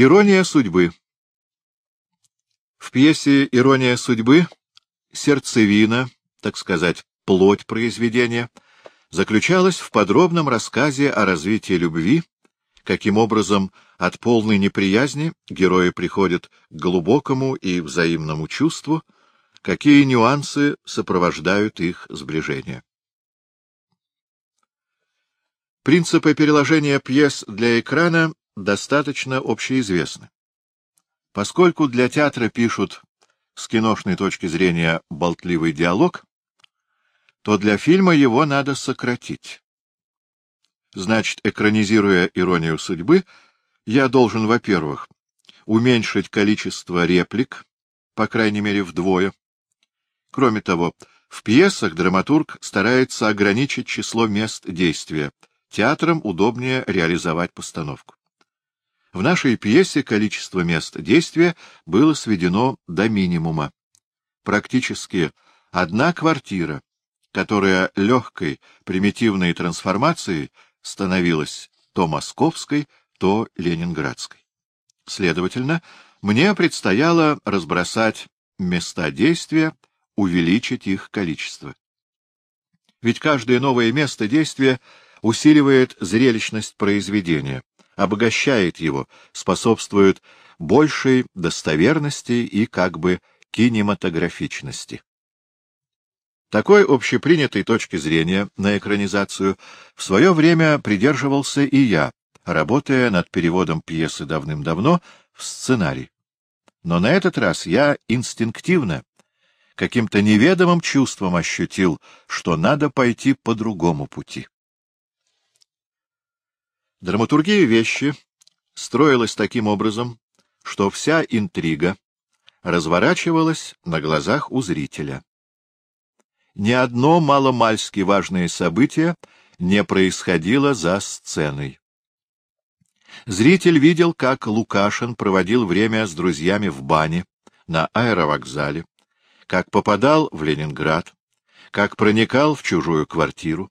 Ирония судьбы В пьесе «Ирония судьбы» сердцевина, так сказать, плоть произведения, заключалась в подробном рассказе о развитии любви, каким образом от полной неприязни герои приходят к глубокому и взаимному чувству, какие нюансы сопровождают их сближение. Принципы переложения пьес для экрана достаточно общеизвестны. Поскольку для театра пишут с киношной точки зрения болтливый диалог, то для фильма его надо сократить. Значит, экранизируя «Иронию судьбы», я должен, во-первых, уменьшить количество реплик, по крайней мере, вдвое. Кроме того, в пьесах драматург старается ограничить число мест действия, театрам удобнее реализовать постановку. В нашей пьесе количество мест действия было сведено до минимума. Практически одна квартира, которая легкой примитивной трансформацией становилась то московской, то ленинградской. Следовательно, мне предстояло разбросать места действия, увеличить их количество. Ведь каждое новое место действия усиливает зрелищность произведения, обогащает его, способствует большей достоверности и как бы кинематографичности. Такой общепринятой точки зрения на экранизацию в свое время придерживался и я, работая над переводом пьесы давным-давно в сценарий. Но на этот раз я инстинктивно, каким-то неведомым чувством ощутил, что надо пойти по другому пути. Драматургия вещи строилась таким образом, что вся интрига разворачивалась на глазах у зрителя ни одно маломальски важное событие не происходило за сценой. Зритель видел, как Лукашин проводил время с друзьями в бане, на аэровокзале, как попадал в Ленинград, как проникал в чужую квартиру.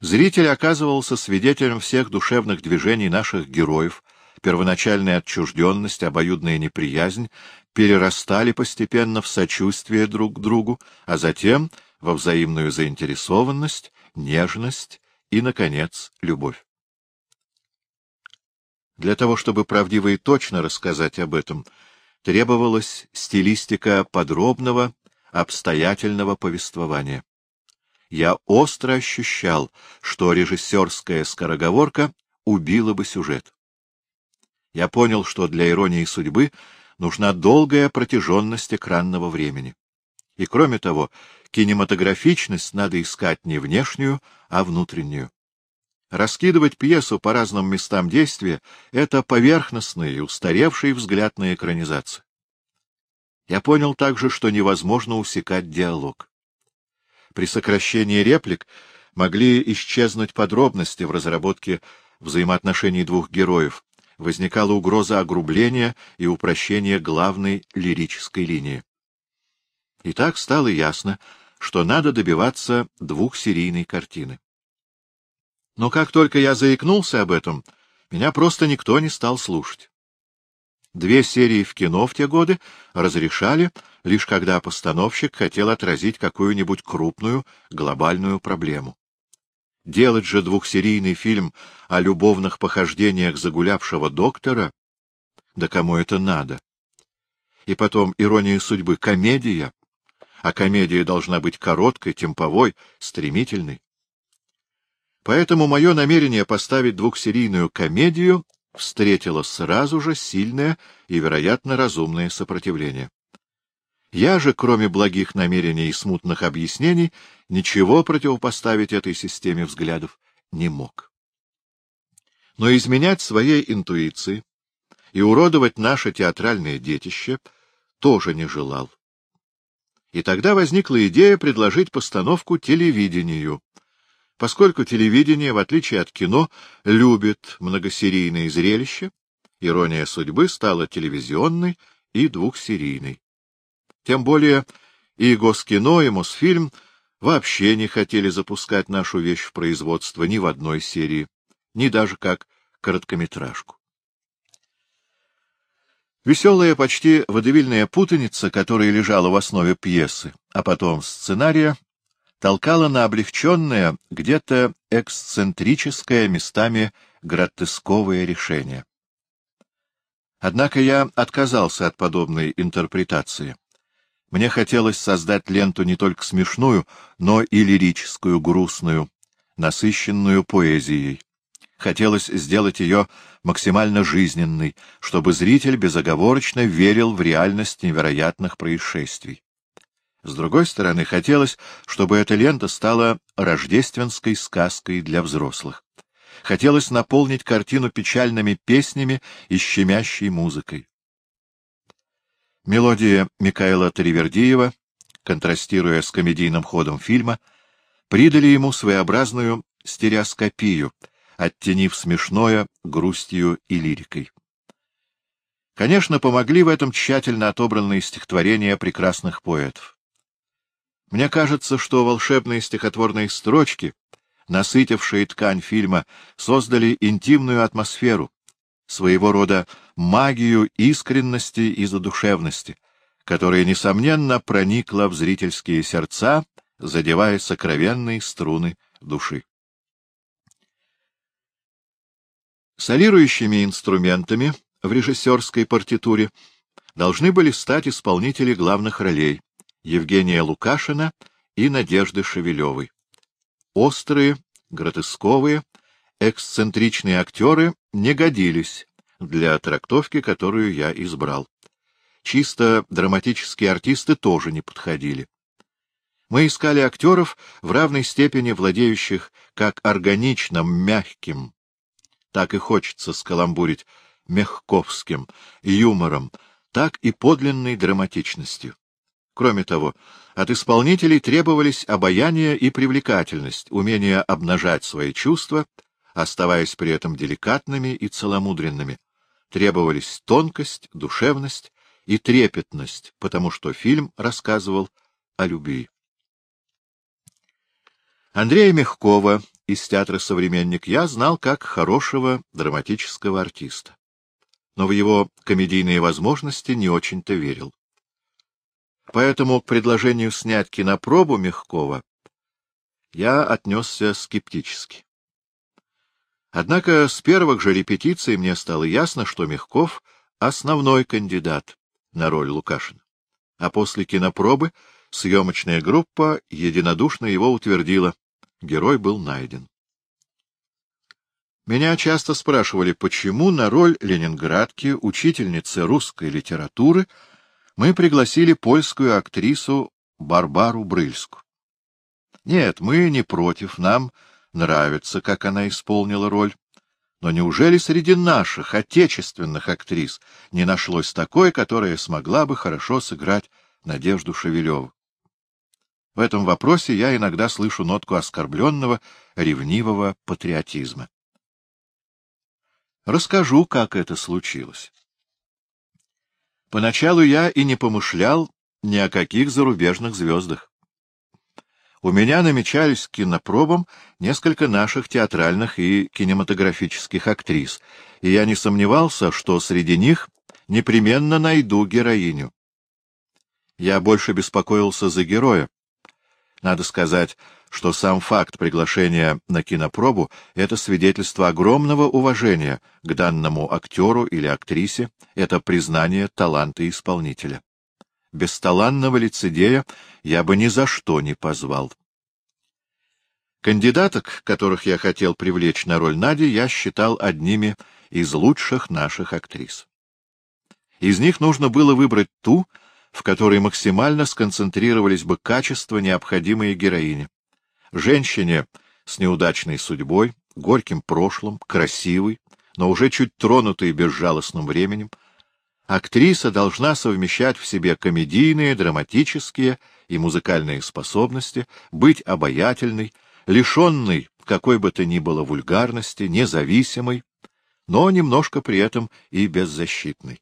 Зритель оказывался свидетелем всех душевных движений наших героев, первоначальная отчужденность, обоюдная неприязнь перерастали постепенно в сочувствие друг к другу, а затем во взаимную заинтересованность, нежность и, наконец, любовь. Для того, чтобы правдиво и точно рассказать об этом, требовалась стилистика подробного, обстоятельного повествования. Я остро ощущал, что режиссерская скороговорка убила бы сюжет. Я понял, что для иронии судьбы нужна долгая протяженность экранного времени. И, кроме того, кинематографичность надо искать не внешнюю, а внутреннюю. Раскидывать пьесу по разным местам действия — это поверхностный и устаревший взгляд на экранизацию. Я понял также, что невозможно усекать диалог. При сокращении реплик могли исчезнуть подробности в разработке взаимоотношений двух героев, возникала угроза огрубления и упрощения главной лирической линии. И так стало ясно, что надо добиваться двухсерийной картины. Но как только я заикнулся об этом, меня просто никто не стал слушать. Две серии в кино в те годы разрешали, лишь когда постановщик хотел отразить какую-нибудь крупную глобальную проблему. Делать же двухсерийный фильм о любовных похождениях загулявшего доктора, да кому это надо? И потом, ирония судьбы, комедия, а комедия должна быть короткой, темповой, стремительной. Поэтому мое намерение поставить двухсерийную комедию встретило сразу же сильное и, вероятно, разумное сопротивление. Я же, кроме благих намерений и смутных объяснений, ничего противопоставить этой системе взглядов не мог. Но изменять своей интуиции и уродовать наше театральное детище тоже не желал. И тогда возникла идея предложить постановку телевидению, поскольку телевидение, в отличие от кино, любит многосерийные зрелища, ирония судьбы стала телевизионной и двухсерийной. Тем более и Госкино, и Мосфильм вообще не хотели запускать нашу вещь в производство ни в одной серии, ни даже как короткометражку. Веселая, почти водевильная путаница, которая лежала в основе пьесы, а потом сценария, толкала на облегченное, где-то эксцентрическое, местами гротесковое решение. Однако я отказался от подобной интерпретации. Мне хотелось создать ленту не только смешную, но и лирическую, грустную, насыщенную поэзией. Хотелось сделать ее максимально жизненной, чтобы зритель безоговорочно верил в реальность невероятных происшествий. С другой стороны, хотелось, чтобы эта лента стала рождественской сказкой для взрослых. Хотелось наполнить картину печальными песнями и щемящей музыкой. Мелодия Микаэла Таривердиева, контрастируя с комедийным ходом фильма, придали ему своеобразную стереоскопию, оттенив смешное грустью и лирикой. Конечно, помогли в этом тщательно отобранные стихотворения прекрасных поэтов. Мне кажется, что волшебные стихотворные строчки, насытившие ткань фильма, создали интимную атмосферу, своего рода магию искренности и задушевности, которая, несомненно, проникла в зрительские сердца, задевая сокровенные струны души. Солирующими инструментами в режиссерской партитуре должны были стать исполнители главных ролей Евгения Лукашина и Надежды Шевелевой. Острые, гротесковые, эксцентричные актеры не годились для трактовки, которую я избрал. Чисто драматические артисты тоже не подходили. Мы искали актеров в равной степени владеющих как органичным, мягким, так и хочется скаламбурить, мягковским юмором, так и подлинной драматичностью. Кроме того, от исполнителей требовались обаяние и привлекательность, умение обнажать свои чувства, оставаясь при этом деликатными и целомудренными. Требовались тонкость, душевность и трепетность, потому что фильм рассказывал о любви. Андрея Мягкова из театра «Современник» я знал как хорошего драматического артиста, но в его комедийные возможности не очень-то верил. Поэтому к предложению снять кинопробу Мягкова я отнесся скептически. Однако с первых же репетиций мне стало ясно, что Мягков — основной кандидат на роль Лукашина. А после кинопробы съемочная группа единодушно его утвердила. Герой был найден. Меня часто спрашивали, почему на роль ленинградки, учительницы русской литературы, мы пригласили польскую актрису Барбару Брыльску. Нет, мы не против, нам нравится, как она исполнила роль. Но неужели среди наших, отечественных актрис не нашлось такой, которая смогла бы хорошо сыграть Надежду Шевелеву? В этом вопросе я иногда слышу нотку оскорбленного, ревнивого патриотизма. Расскажу, как это случилось. Поначалу я и не помышлял ни о каких зарубежных звездах. У меня намечались кинопробам несколько наших театральных и кинематографических актрис, и я не сомневался, что среди них непременно найду героиню. Я больше беспокоился за героя. Надо сказать, что сам факт приглашения на кинопробу — это свидетельство огромного уважения к данному актеру или актрисе, это признание таланта исполнителя. Бесталанного лицедея я бы ни за что не позвал. Кандидаток, которых я хотел привлечь на роль Нади, я считал одними из лучших наших актрис. Из них нужно было выбрать ту, в которой максимально сконцентрировались бы качества, необходимые героине. Женщине с неудачной судьбой, горьким прошлым, красивой, но уже чуть тронутой безжалостным временем, актриса должна совмещать в себе комедийные, драматические и музыкальные способности, быть обаятельной, лишенной какой бы то ни было вульгарности, независимой, но немножко при этом и беззащитной.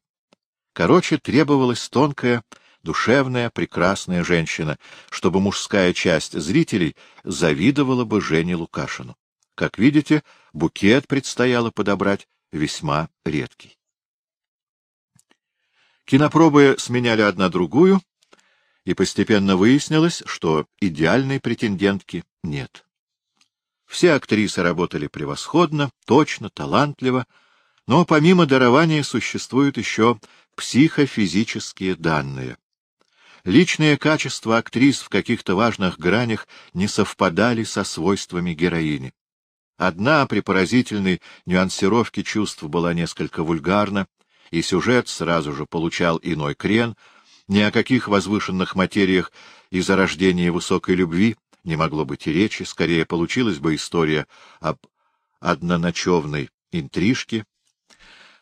Короче, требовалась тонкая, душевная, прекрасная женщина, чтобы мужская часть зрителей завидовала бы Жене Лукашину. Как видите, букет предстояло подобрать весьма редкий. Кинопробы сменяли одна другую, и постепенно выяснилось, что идеальной претендентки нет. Все актрисы работали превосходно, точно, талантливо, но помимо дарования существуют еще психофизические данные. Личные качества актрис в каких-то важных гранях не совпадали со свойствами героини. Одна при поразительной нюансировке чувств была несколько вульгарна, и сюжет сразу же получал иной крен, ни о каких возвышенных материях и зарождении высокой любви не могло быть и речи, скорее получилась бы история об одноночевной интрижке.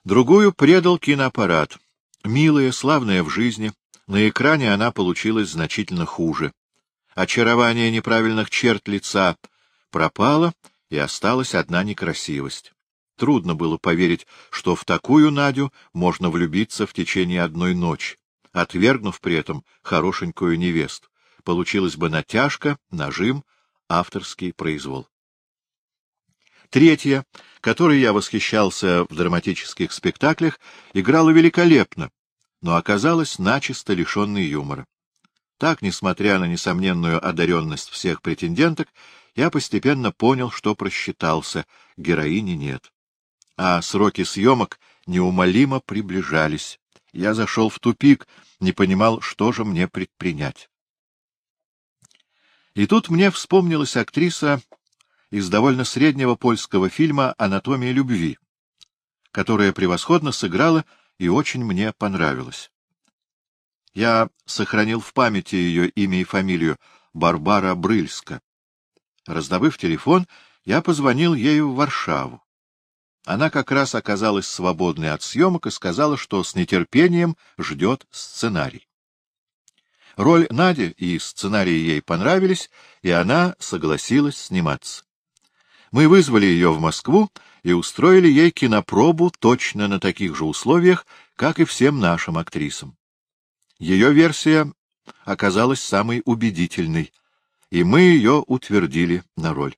Другую предал киноаппарат. Милая, славная в жизни, на экране она получилась значительно хуже. Очарование неправильных черт лица пропало, и осталась одна некрасивость. Трудно было поверить, что в такую Надю можно влюбиться в течение одной ночи, отвергнув при этом хорошенькую невесту. Получилась бы натяжка, нажим, авторский произвол. Третья, которой я восхищался в драматических спектаклях, играла великолепно, но оказалась начисто лишенной юмора. Так, несмотря на несомненную одаренность всех претенденток, я постепенно понял, что просчитался, героини нет а сроки съемок неумолимо приближались. Я зашел в тупик, не понимал, что же мне предпринять. И тут мне вспомнилась актриса из довольно среднего польского фильма «Анатомия любви», которая превосходно сыграла и очень мне понравилась. Я сохранил в памяти ее имя и фамилию Барбара Брыльска. Раздобыв телефон, я позвонил ею в Варшаву. Она как раз оказалась свободной от съемок и сказала, что с нетерпением ждет сценарий. Роль Нади и сценарий ей понравились, и она согласилась сниматься. Мы вызвали ее в Москву и устроили ей кинопробу точно на таких же условиях, как и всем нашим актрисам. Ее версия оказалась самой убедительной, и мы ее утвердили на роль.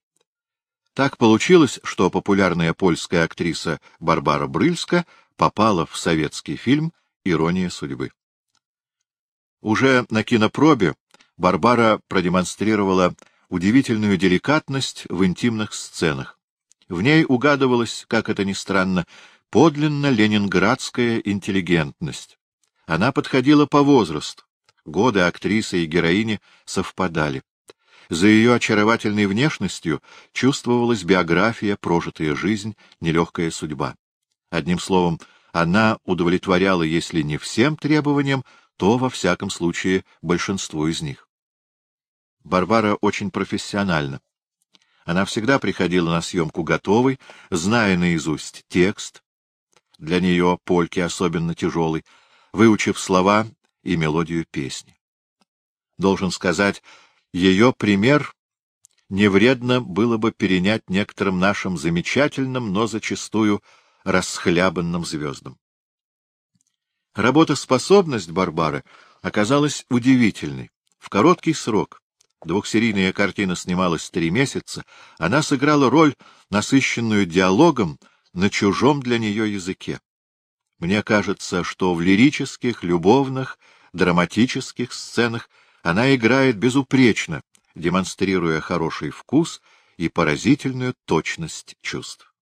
Так получилось, что популярная польская актриса Барбара Брыльска попала в советский фильм «Ирония судьбы». Уже на кинопробе Барбара продемонстрировала удивительную деликатность в интимных сценах. В ней угадывалась, как это ни странно, подлинно ленинградская интеллигентность. Она подходила по возрасту. Годы актрисы и героини совпадали. За ее очаровательной внешностью чувствовалась биография, прожитая жизнь, нелегкая судьба. Одним словом, она удовлетворяла, если не всем требованиям, то, во всяком случае, большинству из них. Барбара очень профессиональна. Она всегда приходила на съемку готовой, зная наизусть текст, для нее польки особенно тяжелый, выучив слова и мелодию песни. Должен сказать, ее пример не вредно было бы перенять некоторым нашим замечательным, но зачастую расхлябанным звездам. Работоспособность Барбары оказалась удивительной. В короткий срок, двухсерийная картина снималась три месяца, она сыграла роль, насыщенную диалогом на чужом для нее языке. Мне кажется, что в лирических, любовных, драматических сценах она играет безупречно, демонстрируя хороший вкус и поразительную точность чувств.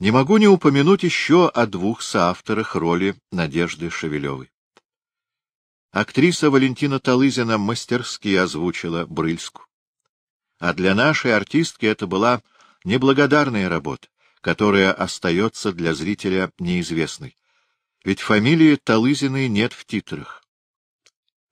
Не могу не упомянуть еще о двух соавторах роли Надежды Шевелевой. Актриса Валентина Талызина мастерски озвучила Брыльску. А для нашей артистки это была неблагодарная работа, которая остается для зрителя неизвестной. Ведь фамилии Талызиной нет в титрах.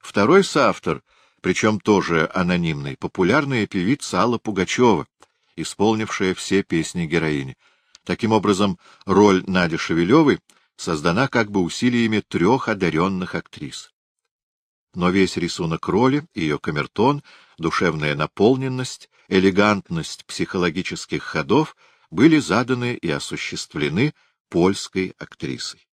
Второй соавтор, причем тоже анонимный, популярная певица Алла Пугачева, исполнившая все песни героини. Таким образом, роль Нади Шевелевой создана как бы усилиями трех одаренных актрис. Но весь рисунок роли, ее камертон, душевная наполненность, элегантность психологических ходов были заданы и осуществлены польской актрисой.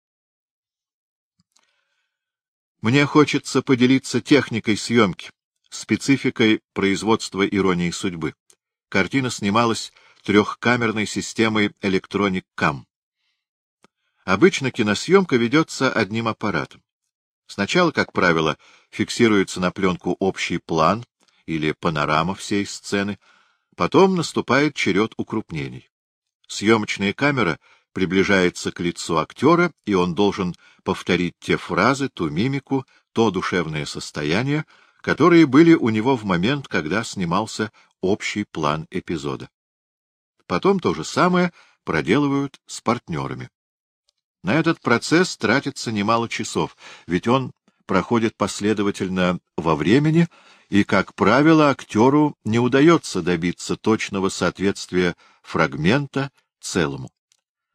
Мне хочется поделиться техникой съемки, спецификой производства иронии судьбы. Картина снималась трехкамерной системой Electronic Cam. Обычно киносъемка ведется одним аппаратом. Сначала, как правило, фиксируется на пленку общий план или панорама всей сцены, потом наступает черед укрупнений. Съемочная камера приближается к лицу актера, и он должен повторить те фразы, ту мимику, то душевное состояние, которые были у него в момент, когда снимался общий план эпизода. Потом то же самое проделывают с партнерами. На этот процесс тратится немало часов, ведь он проходит последовательно во времени, и, как правило, актеру не удается добиться точного соответствия фрагмента целому.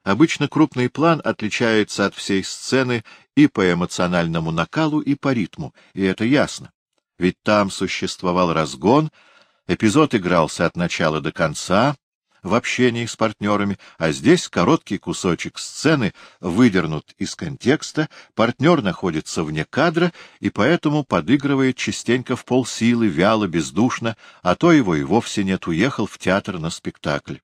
Обычно крупный план отличается от всей сцены и по эмоциональному накалу, и по ритму, и это ясно. Ведь там существовал разгон, эпизод игрался от начала до конца, в общении с партнерами, а здесь короткий кусочек сцены выдернут из контекста, партнер находится вне кадра и поэтому подыгрывает частенько в полсилы, вяло, бездушно, а то его и вовсе нет, уехал в театр на спектакль.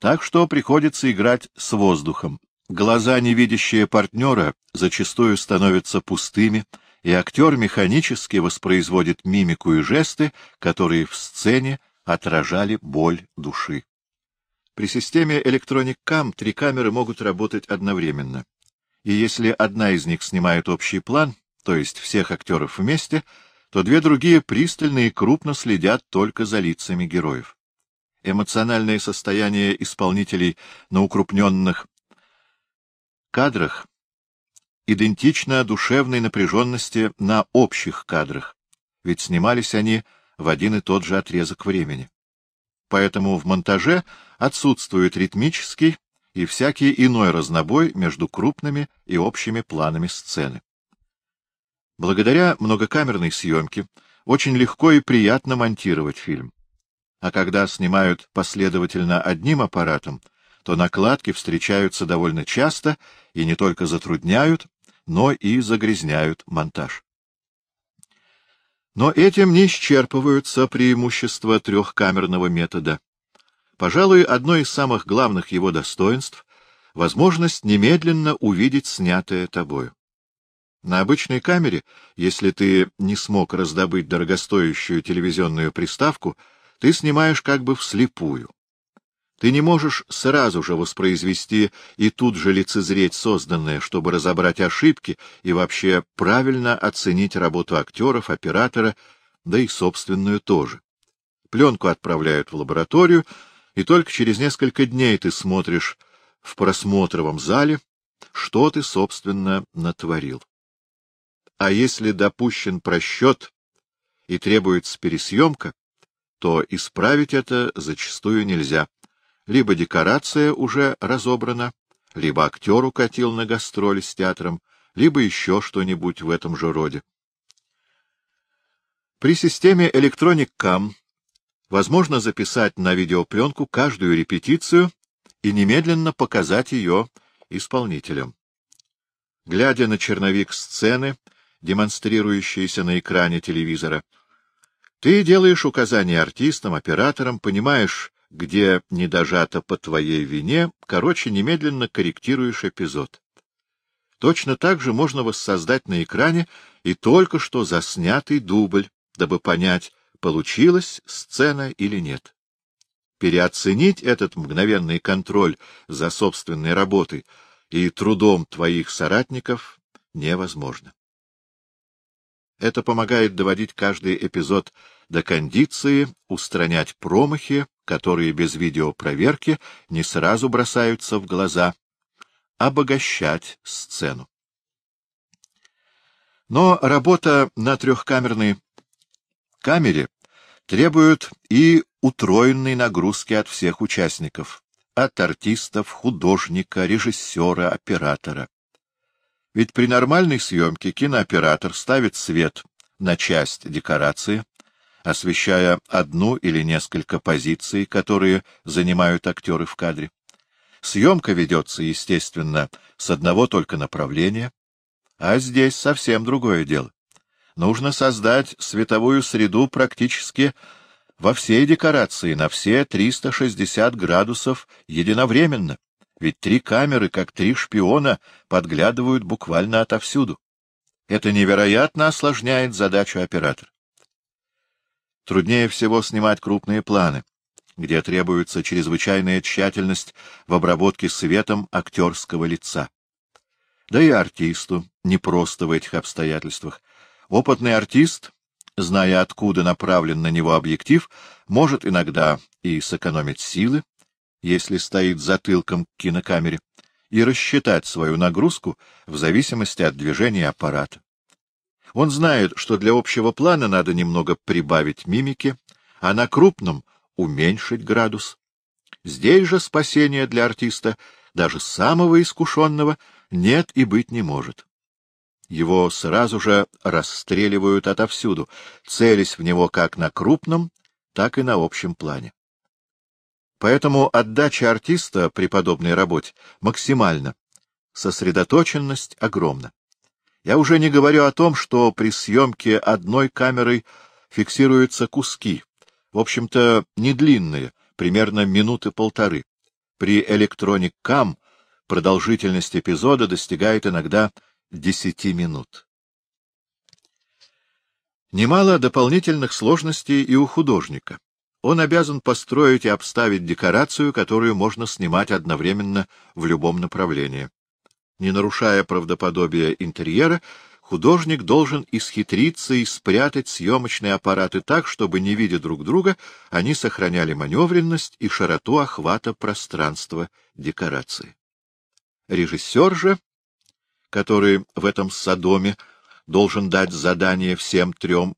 Так что приходится играть с воздухом. Глаза, невидящие партнера, зачастую становятся пустыми, и актер механически воспроизводит мимику и жесты, которые в сцене отражали боль души. При системе Electronic Cam три камеры могут работать одновременно. И если одна из них снимает общий план, то есть всех актеров вместе, то две другие пристально и крупно следят только за лицами героев. Эмоциональное состояние исполнителей на укрупненных кадрах идентично душевной напряженности на общих кадрах, ведь снимались они в один и тот же отрезок времени поэтому в монтаже отсутствует ритмический и всякий иной разнобой между крупными и общими планами сцены. Благодаря многокамерной съемке очень легко и приятно монтировать фильм. А когда снимают последовательно одним аппаратом, то накладки встречаются довольно часто и не только затрудняют, но и загрязняют монтаж. Но этим не исчерпываются преимущества трехкамерного метода. Пожалуй, одно из самых главных его достоинств — возможность немедленно увидеть снятое тобою. На обычной камере, если ты не смог раздобыть дорогостоящую телевизионную приставку, ты снимаешь как бы вслепую. Ты не можешь сразу же воспроизвести и тут же лицезреть созданное, чтобы разобрать ошибки и вообще правильно оценить работу актеров, оператора, да и собственную тоже. Пленку отправляют в лабораторию, и только через несколько дней ты смотришь в просмотровом зале, что ты, собственно, натворил. А если допущен просчет и требуется пересъемка, то исправить это зачастую нельзя либо декорация уже разобрана, либо актер укатил на гастроли с театром, либо еще что-нибудь в этом же роде. При системе Electronic Cam возможно записать на видеопленку каждую репетицию и немедленно показать ее исполнителям. Глядя на черновик сцены, демонстрирующийся на экране телевизора, ты делаешь указания артистам, операторам, понимаешь, где не дожато по твоей вине, короче, немедленно корректируешь эпизод. Точно так же можно воссоздать на экране и только что заснятый дубль, дабы понять, получилась сцена или нет. Переоценить этот мгновенный контроль за собственной работой и трудом твоих соратников невозможно. Это помогает доводить каждый эпизод до кондиции, устранять промахи, которые без видеопроверки не сразу бросаются в глаза, обогащать сцену. Но работа на трехкамерной камере требует и утроенной нагрузки от всех участников, от артистов, художника, режиссера, оператора. Ведь при нормальной съемке кинооператор ставит свет на часть декорации, освещая одну или несколько позиций, которые занимают актеры в кадре. Съемка ведется, естественно, с одного только направления, а здесь совсем другое дело. Нужно создать световую среду практически во всей декорации, на все 360 градусов единовременно, Ведь три камеры, как три шпиона, подглядывают буквально отовсюду. Это невероятно осложняет задачу оператора. Труднее всего снимать крупные планы, где требуется чрезвычайная тщательность в обработке светом актерского лица. Да и артисту непросто в этих обстоятельствах. Опытный артист, зная, откуда направлен на него объектив, может иногда и сэкономить силы, если стоит затылком к кинокамере, и рассчитать свою нагрузку в зависимости от движения аппарата. Он знает, что для общего плана надо немного прибавить мимики, а на крупном — уменьшить градус. Здесь же спасения для артиста, даже самого искушенного, нет и быть не может. Его сразу же расстреливают отовсюду, целясь в него как на крупном, так и на общем плане. Поэтому отдача артиста при подобной работе максимальна, сосредоточенность огромна. Я уже не говорю о том, что при съемке одной камерой фиксируются куски, в общем-то, не длинные, примерно минуты полторы. При Electronic Cam продолжительность эпизода достигает иногда десяти минут. Немало дополнительных сложностей и у художника. Он обязан построить и обставить декорацию, которую можно снимать одновременно в любом направлении. Не нарушая правдоподобия интерьера, художник должен исхитриться и спрятать съемочные аппараты так, чтобы, не видя друг друга, они сохраняли маневренность и широту охвата пространства декорации. Режиссер же, который в этом Содоме должен дать задание всем трем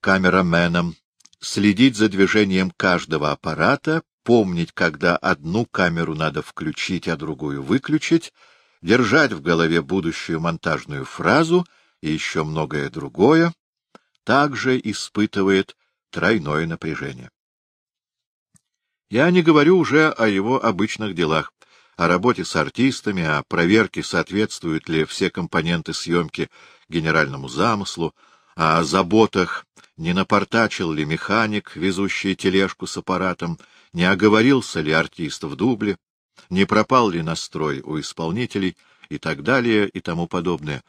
камераменам, следить за движением каждого аппарата, помнить, когда одну камеру надо включить, а другую выключить, держать в голове будущую монтажную фразу и еще многое другое, также испытывает тройное напряжение. Я не говорю уже о его обычных делах, о работе с артистами, о проверке, соответствуют ли все компоненты съемки генеральному замыслу, о заботах, не напортачил ли механик, везущий тележку с аппаратом, не оговорился ли артист в дубле, не пропал ли настрой у исполнителей и так далее и тому подобное.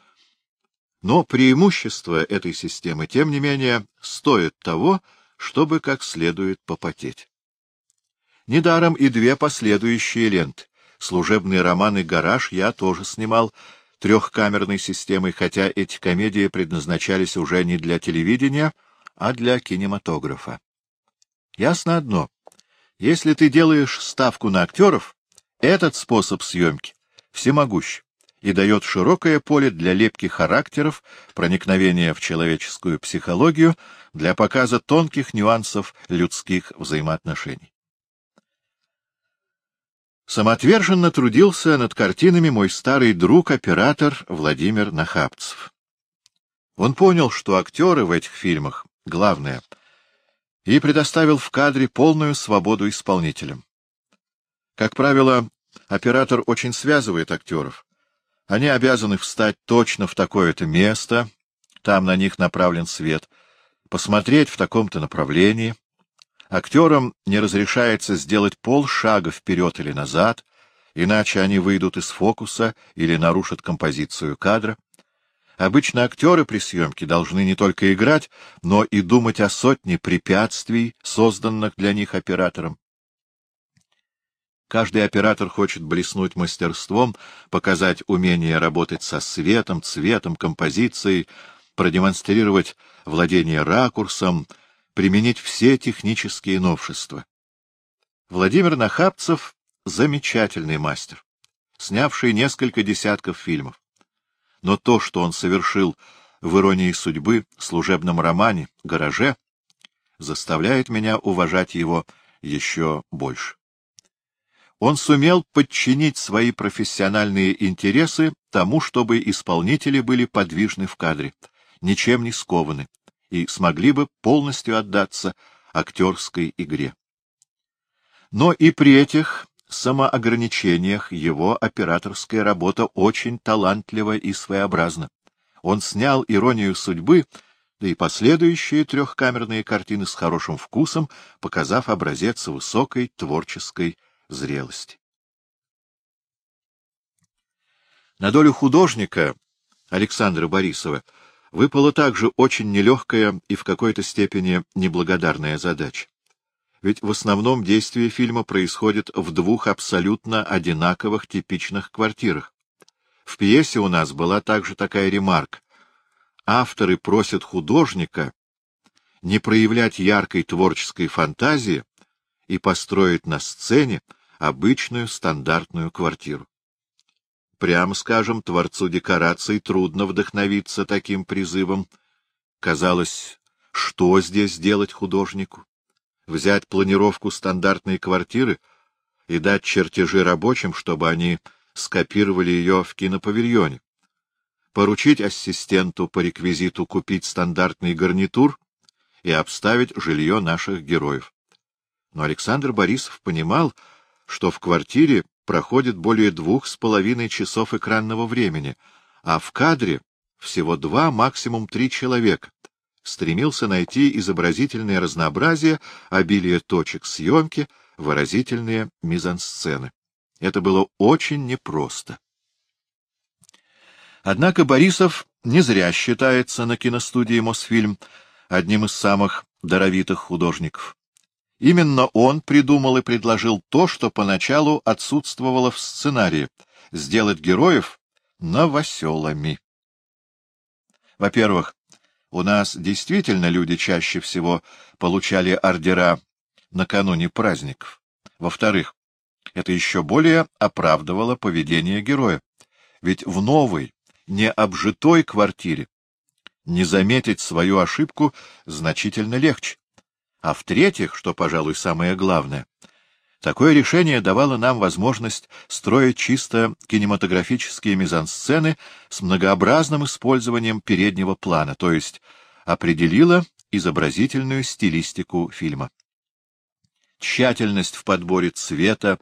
Но преимущество этой системы, тем не менее, стоит того, чтобы как следует попотеть. Недаром и две последующие ленты. Служебные романы «Гараж» я тоже снимал трехкамерной системой, хотя эти комедии предназначались уже не для телевидения, а для кинематографа. Ясно одно. Если ты делаешь ставку на актеров, этот способ съемки всемогущ и дает широкое поле для лепки характеров, проникновения в человеческую психологию, для показа тонких нюансов людских взаимоотношений. Самоотверженно трудился над картинами мой старый друг-оператор Владимир Нахапцев. Он понял, что актеры в этих фильмах — главное — и предоставил в кадре полную свободу исполнителям. Как правило, оператор очень связывает актеров. Они обязаны встать точно в такое-то место, там на них направлен свет, посмотреть в таком-то направлении. Актерам не разрешается сделать полшага вперед или назад, иначе они выйдут из фокуса или нарушат композицию кадра. Обычно актеры при съемке должны не только играть, но и думать о сотне препятствий, созданных для них оператором. Каждый оператор хочет блеснуть мастерством, показать умение работать со светом, цветом, композицией, продемонстрировать владение ракурсом, применить все технические новшества. Владимир Нахапцев — замечательный мастер, снявший несколько десятков фильмов но то, что он совершил в «Иронии судьбы», служебном романе, «Гараже», заставляет меня уважать его еще больше. Он сумел подчинить свои профессиональные интересы тому, чтобы исполнители были подвижны в кадре, ничем не скованы, и смогли бы полностью отдаться актерской игре. Но и при этих самоограничениях его операторская работа очень талантлива и своеобразна. Он снял «Иронию судьбы», да и последующие трехкамерные картины с хорошим вкусом, показав образец высокой творческой зрелости. На долю художника Александра Борисова выпала также очень нелегкая и в какой-то степени неблагодарная задача. Ведь в основном действие фильма происходит в двух абсолютно одинаковых типичных квартирах. В пьесе у нас была также такая ремарка. Авторы просят художника не проявлять яркой творческой фантазии и построить на сцене обычную стандартную квартиру. Прямо скажем, творцу декораций трудно вдохновиться таким призывом. Казалось, что здесь делать художнику? Взять планировку стандартной квартиры и дать чертежи рабочим, чтобы они скопировали ее в кинопавильоне. Поручить ассистенту по реквизиту купить стандартный гарнитур и обставить жилье наших героев. Но Александр Борисов понимал, что в квартире проходит более двух с половиной часов экранного времени, а в кадре всего два, максимум три человека. Стремился найти изобразительное разнообразие, обилие точек съемки, выразительные мизансцены. Это было очень непросто. Однако Борисов не зря считается на киностудии «Мосфильм» одним из самых даровитых художников. Именно он придумал и предложил то, что поначалу отсутствовало в сценарии — сделать героев новоселами. Во-первых, у нас действительно люди чаще всего получали ордера накануне праздников. Во-вторых, это еще более оправдывало поведение героя. Ведь в новой, необжитой квартире не заметить свою ошибку значительно легче. А в-третьих, что, пожалуй, самое главное, такое решение давало нам возможность строить чисто кинематографические мизансцены с многообразным использованием переднего плана, то есть определило изобразительную стилистику фильма. Тщательность в подборе цвета,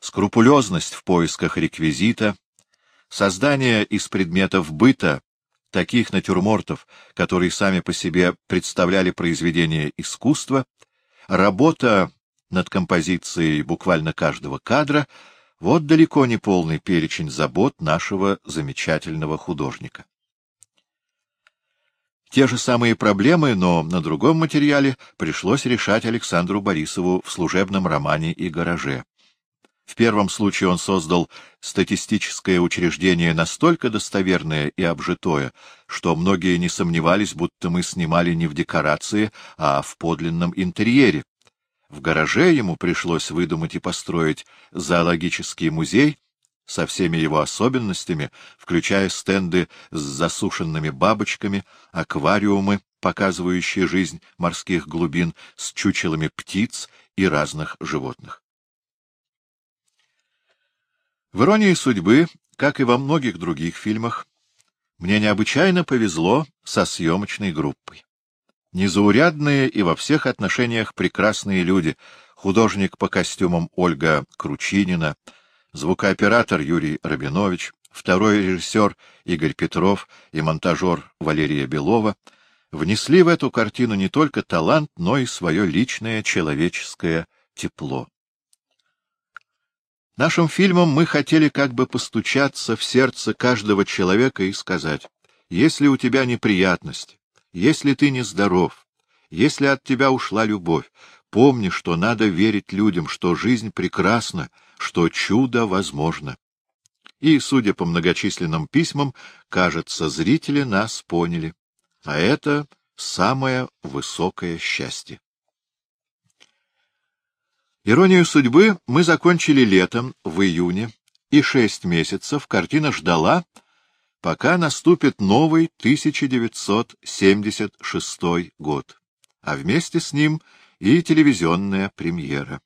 скрупулезность в поисках реквизита, создание из предметов быта таких натюрмортов, которые сами по себе представляли произведение искусства, работа над композицией буквально каждого кадра — вот далеко не полный перечень забот нашего замечательного художника. Те же самые проблемы, но на другом материале пришлось решать Александру Борисову в служебном романе «И гараже». В первом случае он создал статистическое учреждение настолько достоверное и обжитое, что многие не сомневались, будто мы снимали не в декорации, а в подлинном интерьере. В гараже ему пришлось выдумать и построить зоологический музей со всеми его особенностями, включая стенды с засушенными бабочками, аквариумы, показывающие жизнь морских глубин, с чучелами птиц и разных животных. В «Иронии судьбы», как и во многих других фильмах, мне необычайно повезло со съемочной группой. Незаурядные и во всех отношениях прекрасные люди, художник по костюмам Ольга Кручинина, звукооператор Юрий Рабинович, второй режиссер Игорь Петров и монтажер Валерия Белова внесли в эту картину не только талант, но и свое личное человеческое тепло. Нашим фильмом мы хотели как бы постучаться в сердце каждого человека и сказать, если у тебя неприятности, если ты нездоров, если от тебя ушла любовь, помни, что надо верить людям, что жизнь прекрасна, что чудо возможно. И, судя по многочисленным письмам, кажется, зрители нас поняли. А это самое высокое счастье. Иронию судьбы мы закончили летом, в июне, и шесть месяцев картина ждала, пока наступит новый 1976 год, а вместе с ним и телевизионная премьера.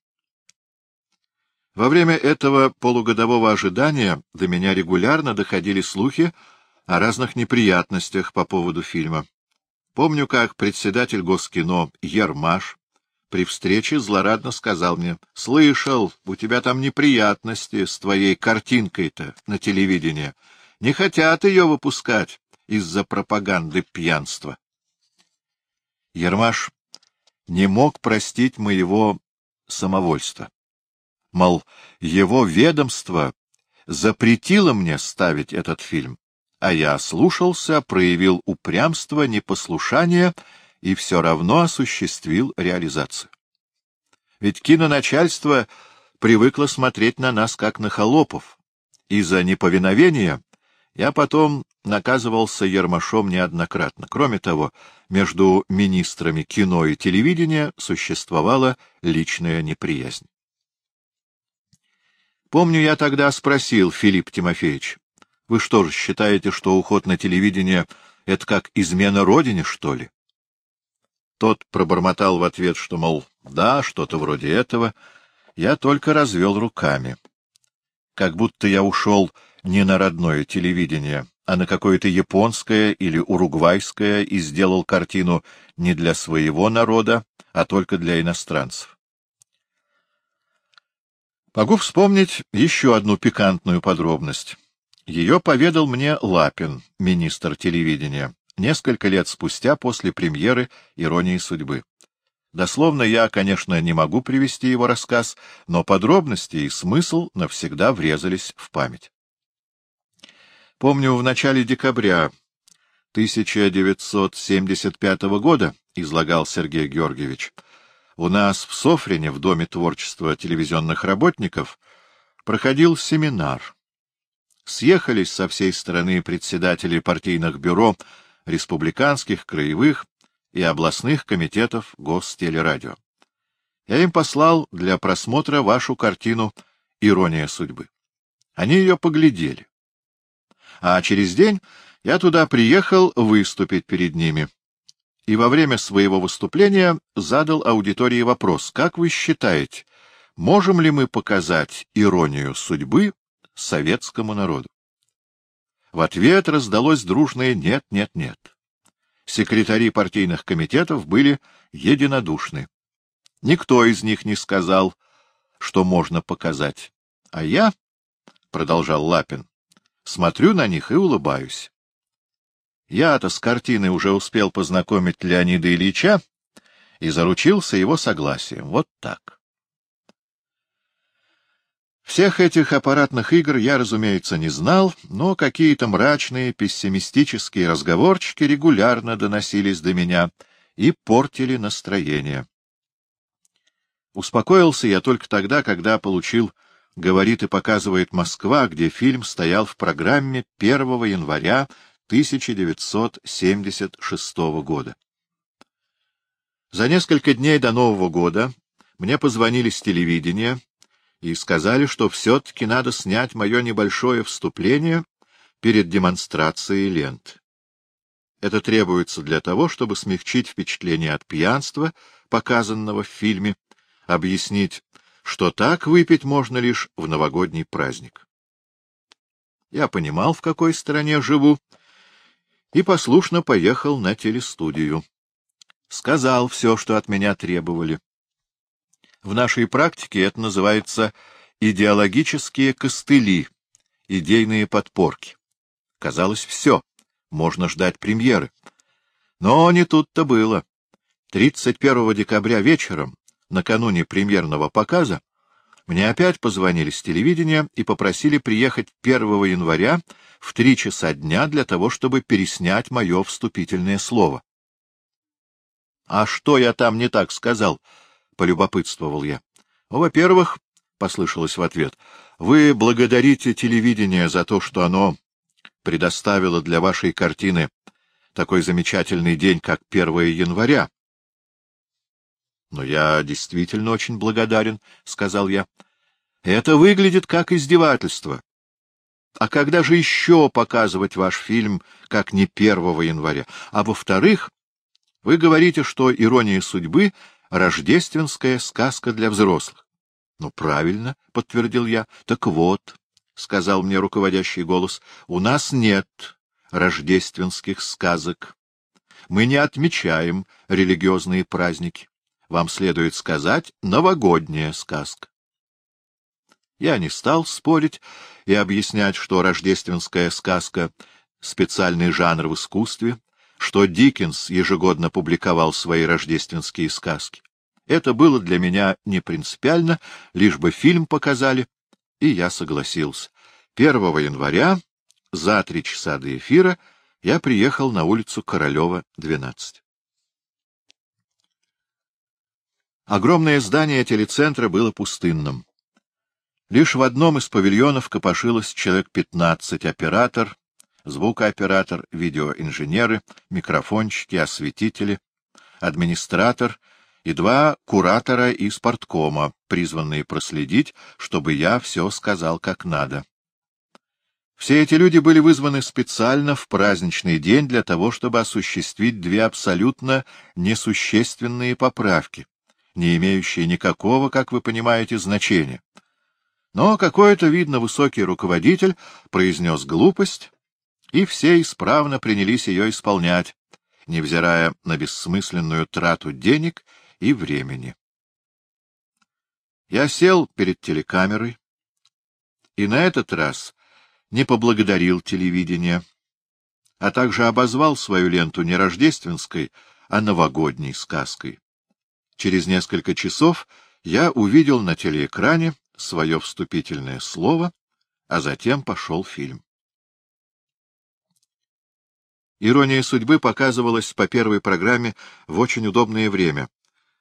Во время этого полугодового ожидания до меня регулярно доходили слухи о разных неприятностях по поводу фильма. Помню, как председатель Госкино Ермаш при встрече злорадно сказал мне, — Слышал, у тебя там неприятности с твоей картинкой-то на телевидении. Не хотят ее выпускать из-за пропаганды пьянства. Ермаш не мог простить моего самовольства. Мол, его ведомство запретила мне ставить этот фильм, а я слушался, проявил упрямство, непослушание и все равно осуществил реализацию. Ведь киноначальство привыкло смотреть на нас как на холопов, и за неповиновение я потом наказывался Ермашом неоднократно. Кроме того, между министрами кино и телевидения существовала личная неприязнь. Помню, я тогда спросил Филипп Тимофеевич, вы что же считаете, что уход на телевидение — это как измена родине, что ли? Тот пробормотал в ответ, что, мол, да, что-то вроде этого. Я только развел руками. Как будто я ушел не на родное телевидение, а на какое-то японское или уругвайское и сделал картину не для своего народа, а только для иностранцев. Могу вспомнить еще одну пикантную подробность. Ее поведал мне Лапин, министр телевидения, несколько лет спустя после премьеры «Иронии судьбы». Дословно я, конечно, не могу привести его рассказ, но подробности и смысл навсегда врезались в память. Помню, в начале декабря 1975 года, излагал Сергей Георгиевич, у нас в Софрине, в Доме творчества телевизионных работников, проходил семинар. Съехались со всей стороны председатели партийных бюро, республиканских, краевых и областных комитетов Гостелерадио. Я им послал для просмотра вашу картину «Ирония судьбы». Они ее поглядели. А через день я туда приехал выступить перед ними и во время своего выступления задал аудитории вопрос, как вы считаете, можем ли мы показать иронию судьбы советскому народу? В ответ раздалось дружное «нет, нет, нет». Секретари партийных комитетов были единодушны. Никто из них не сказал, что можно показать. А я, — продолжал Лапин, — смотрю на них и улыбаюсь. Я-то с картиной уже успел познакомить Леонида Ильича и заручился его согласием. Вот так. Всех этих аппаратных игр я, разумеется, не знал, но какие-то мрачные, пессимистические разговорчики регулярно доносились до меня и портили настроение. Успокоился я только тогда, когда получил «Говорит и показывает Москва», где фильм стоял в программе 1 января 1976 года. За несколько дней до Нового года мне позвонили с телевидения и сказали, что все-таки надо снять мое небольшое вступление перед демонстрацией лент. Это требуется для того, чтобы смягчить впечатление от пьянства, показанного в фильме, объяснить, что так выпить можно лишь в новогодний праздник. Я понимал, в какой стране живу, и послушно поехал на телестудию. Сказал все, что от меня требовали. В нашей практике это называется идеологические костыли, идейные подпорки. Казалось, все, можно ждать премьеры. Но не тут-то было. 31 декабря вечером, накануне премьерного показа, мне опять позвонили с телевидения и попросили приехать 1 января в три часа дня для того, чтобы переснять мое вступительное слово. — А что я там не так сказал? — полюбопытствовал я. Во-первых, — послышалось в ответ, — вы благодарите телевидение за то, что оно предоставило для вашей картины такой замечательный день, как 1 января. Но я действительно очень благодарен, — сказал я. — Это выглядит как издевательство. А когда же еще показывать ваш фильм, как не 1 января? А во-вторых, вы говорите, что «Ирония судьбы» — рождественская сказка для взрослых. — Ну, правильно, — подтвердил я. — Так вот, — сказал мне руководящий голос, — у нас нет рождественских сказок. Мы не отмечаем религиозные праздники вам следует сказать новогодняя сказка. Я не стал спорить и объяснять, что рождественская сказка — специальный жанр в искусстве, что Диккенс ежегодно публиковал свои рождественские сказки. Это было для меня не принципиально, лишь бы фильм показали, и я согласился. 1 января, за три часа до эфира, я приехал на улицу Королева, 12. Огромное здание телецентра было пустынным. Лишь в одном из павильонов копошилось человек пятнадцать — оператор, звукооператор, видеоинженеры, микрофончики, осветители, администратор и два куратора из порткома, призванные проследить, чтобы я все сказал как надо. Все эти люди были вызваны специально в праздничный день для того, чтобы осуществить две абсолютно несущественные поправки, не имеющие никакого, как вы понимаете, значения. Но какой-то, видно, высокий руководитель произнес глупость, и все исправно принялись ее исполнять, невзирая на бессмысленную трату денег и времени. Я сел перед телекамерой и на этот раз не поблагодарил телевидение, а также обозвал свою ленту не рождественской, а новогодней сказкой. Через несколько часов я увидел на телеэкране свое вступительное слово, а затем пошел фильм. Ирония судьбы показывалась по первой программе в очень удобное время.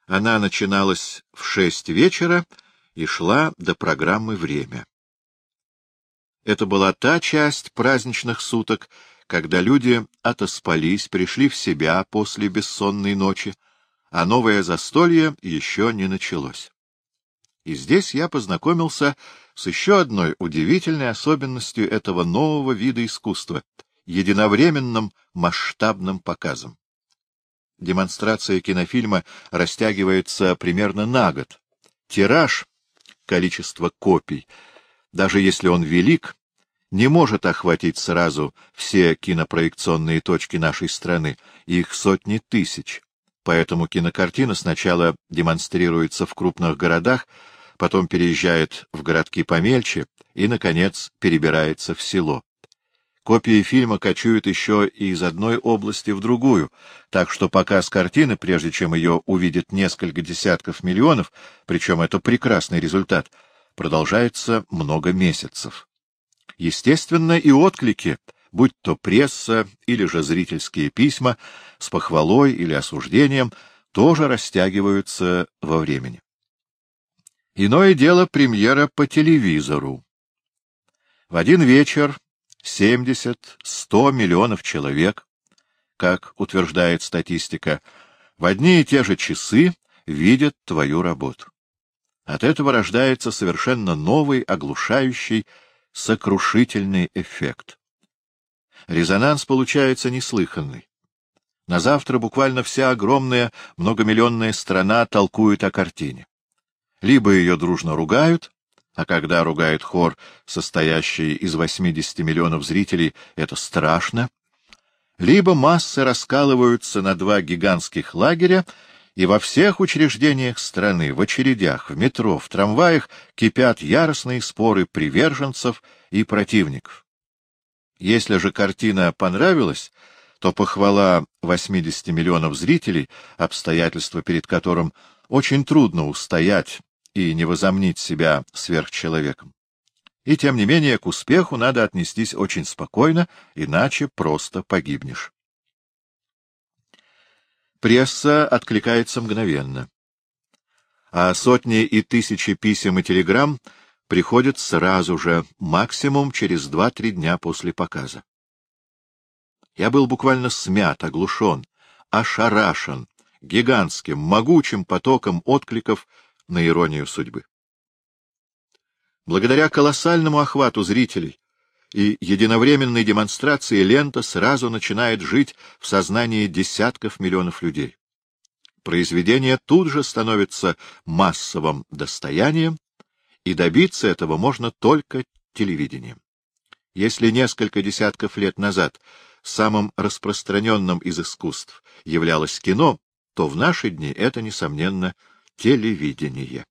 Она начиналась в шесть вечера и шла до программы «Время». Это была та часть праздничных суток, когда люди отоспались, пришли в себя после бессонной ночи, а новое застолье еще не началось. И здесь я познакомился с еще одной удивительной особенностью этого нового вида искусства — единовременным масштабным показом. Демонстрация кинофильма растягивается примерно на год. Тираж, количество копий, даже если он велик, не может охватить сразу все кинопроекционные точки нашей страны, их сотни тысяч. Поэтому кинокартина сначала демонстрируется в крупных городах, потом переезжает в городки помельче и, наконец, перебирается в село. Копии фильма кочуют еще и из одной области в другую, так что показ картины, прежде чем ее увидит несколько десятков миллионов, причем это прекрасный результат, продолжается много месяцев. Естественно, и отклики, будь то пресса или же зрительские письма с похвалой или осуждением, тоже растягиваются во времени. Иное дело премьера по телевизору. В один вечер 70-100 миллионов человек, как утверждает статистика, в одни и те же часы видят твою работу. От этого рождается совершенно новый, оглушающий, сокрушительный эффект. Резонанс получается неслыханный. На завтра буквально вся огромная многомиллионная страна толкует о картине. Либо ее дружно ругают, а когда ругает хор, состоящий из 80 миллионов зрителей, это страшно, либо массы раскалываются на два гигантских лагеря, и во всех учреждениях страны, в очередях, в метро, в трамваях кипят яростные споры приверженцев и противников. Если же картина понравилась, то похвала 80 миллионов зрителей, обстоятельства перед которым очень трудно устоять и не возомнить себя сверхчеловеком. И тем не менее к успеху надо отнестись очень спокойно, иначе просто погибнешь. Пресса откликается мгновенно. А сотни и тысячи писем и телеграмм приходят сразу же, максимум через два-три дня после показа. Я был буквально смят, оглушен, ошарашен гигантским, могучим потоком откликов на иронию судьбы. Благодаря колоссальному охвату зрителей и единовременной демонстрации лента сразу начинает жить в сознании десятков миллионов людей. Произведение тут же становится массовым достоянием, и добиться этого можно только телевидением. Если несколько десятков лет назад самым распространенным из искусств являлось кино, то в наши дни это, несомненно, телевидение.